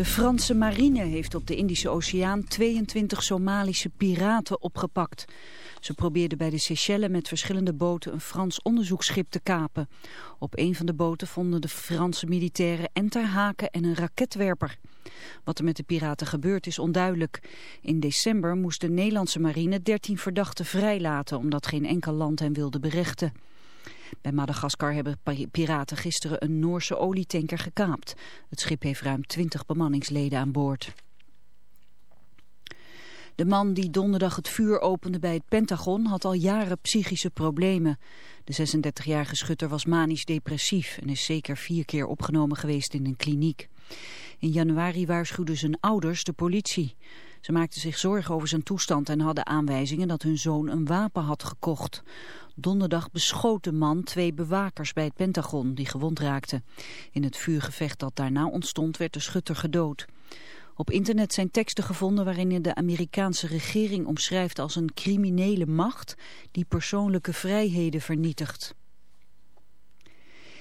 De Franse marine heeft op de Indische Oceaan 22 Somalische piraten opgepakt. Ze probeerden bij de Seychelles met verschillende boten een Frans onderzoeksschip te kapen. Op een van de boten vonden de Franse militairen enterhaken en een raketwerper. Wat er met de piraten gebeurt is onduidelijk. In december moest de Nederlandse marine 13 verdachten vrijlaten omdat geen enkel land hen wilde berechten. Bij Madagaskar hebben piraten gisteren een Noorse olietanker gekaapt. Het schip heeft ruim 20 bemanningsleden aan boord. De man die donderdag het vuur opende bij het Pentagon had al jaren psychische problemen. De 36-jarige schutter was manisch depressief en is zeker vier keer opgenomen geweest in een kliniek. In januari waarschuwden zijn ouders de politie. Ze maakten zich zorgen over zijn toestand en hadden aanwijzingen dat hun zoon een wapen had gekocht. Donderdag beschoot de man twee bewakers bij het Pentagon die gewond raakten. In het vuurgevecht dat daarna ontstond werd de schutter gedood. Op internet zijn teksten gevonden waarin de Amerikaanse regering omschrijft als een criminele macht die persoonlijke vrijheden vernietigt.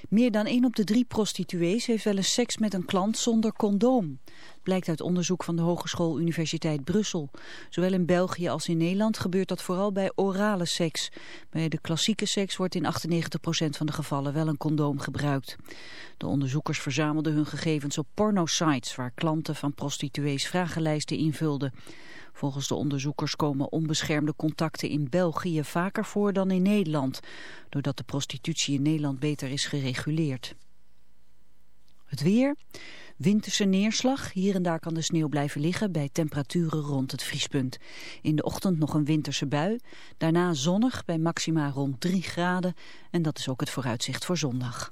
Meer dan één op de drie prostituees heeft wel eens seks met een klant zonder condoom. Blijkt uit onderzoek van de Hogeschool Universiteit Brussel. Zowel in België als in Nederland gebeurt dat vooral bij orale seks. Bij de klassieke seks wordt in 98% van de gevallen wel een condoom gebruikt. De onderzoekers verzamelden hun gegevens op pornosites... waar klanten van prostituees vragenlijsten invulden. Volgens de onderzoekers komen onbeschermde contacten in België vaker voor dan in Nederland, doordat de prostitutie in Nederland beter is gereguleerd. Het weer, winterse neerslag, hier en daar kan de sneeuw blijven liggen bij temperaturen rond het vriespunt. In de ochtend nog een winterse bui, daarna zonnig bij maxima rond 3 graden en dat is ook het vooruitzicht voor zondag.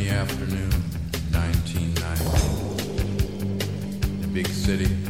rainy afternoon, 1990. The big city.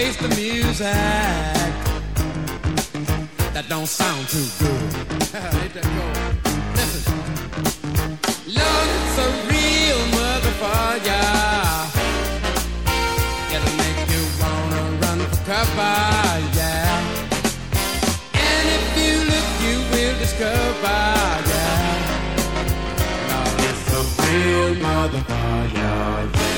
face the music that don't sound too good. Listen, that go. Listen, love's a real motherfucker. It'll make you wanna run for cover, yeah. And if you look, you will discover, yeah. Love is a real motherfucker, yeah.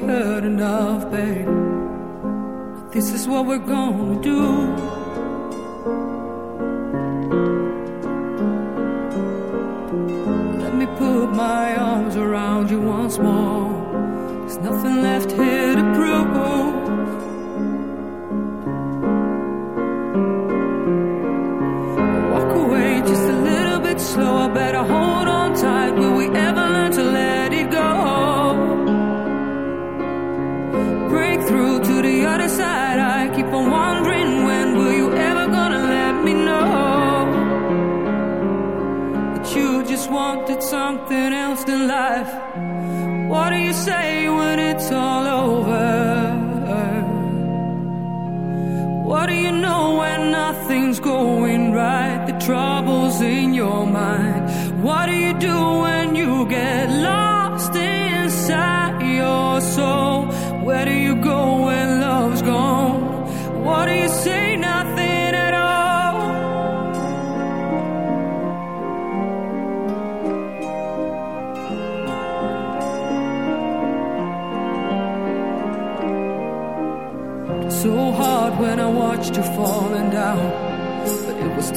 heard enough, baby. This is what we're gonna do. Let me put my arms around you once more. There's nothing left here.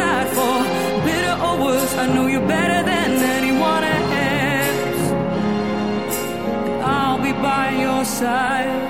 decide for better or worse. I know you better than anyone else. I'll be by your side.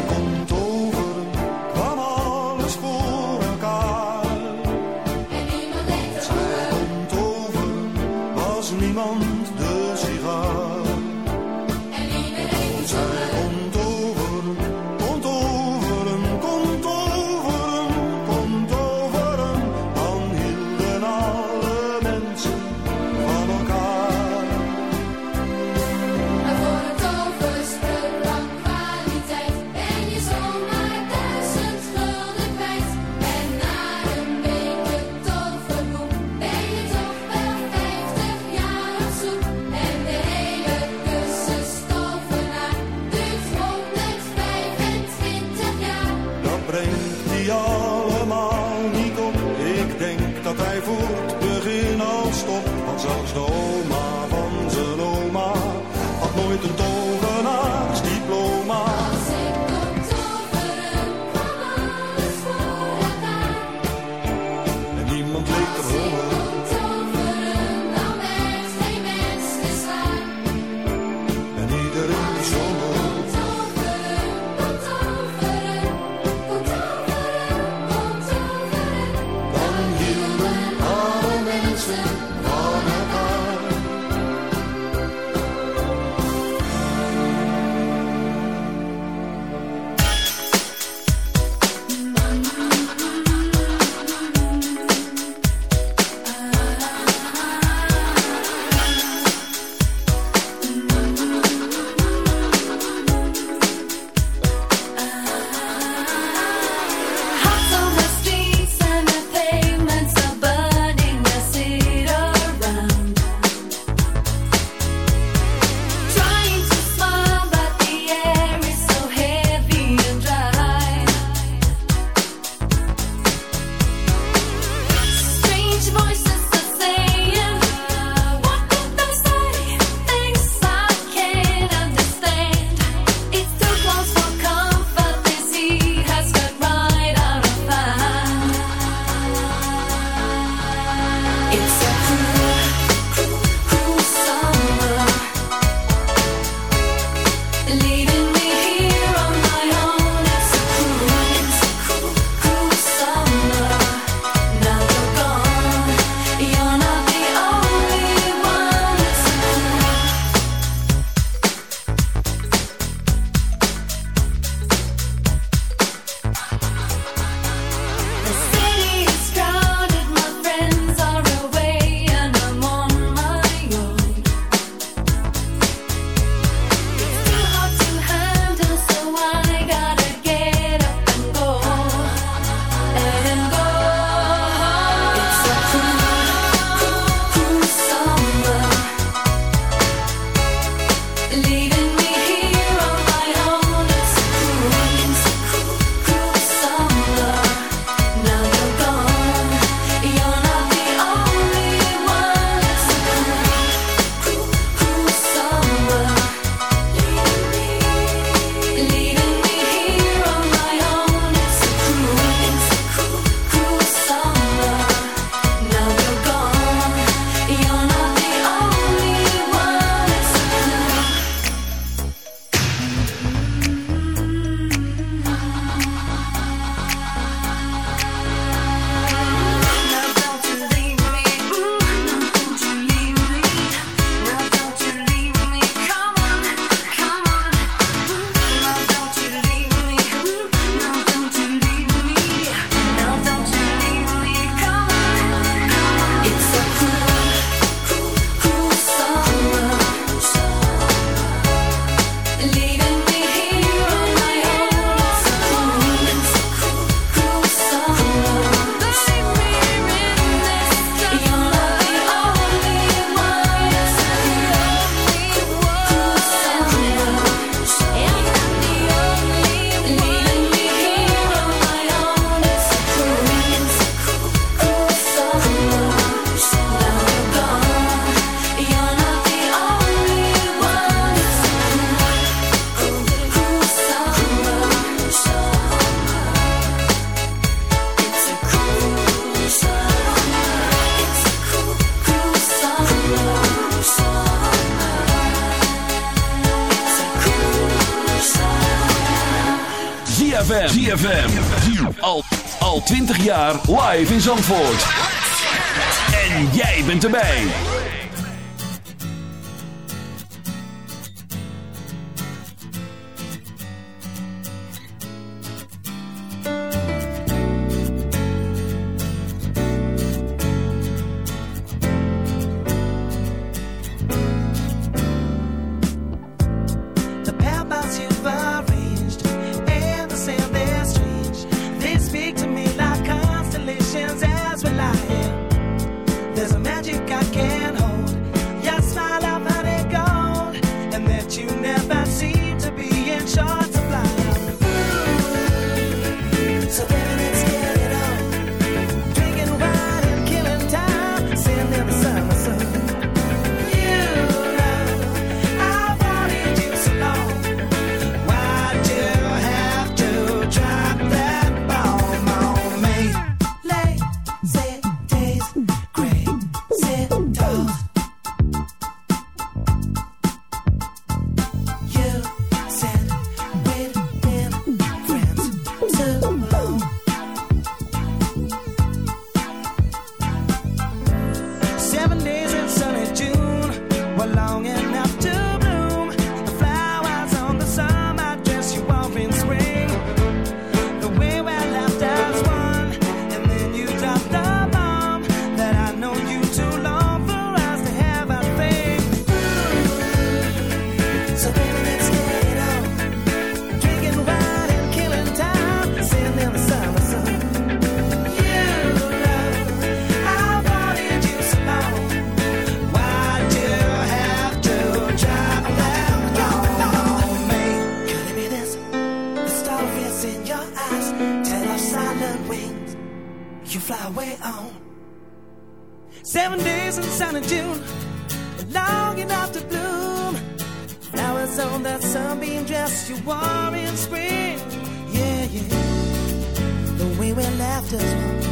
laughed.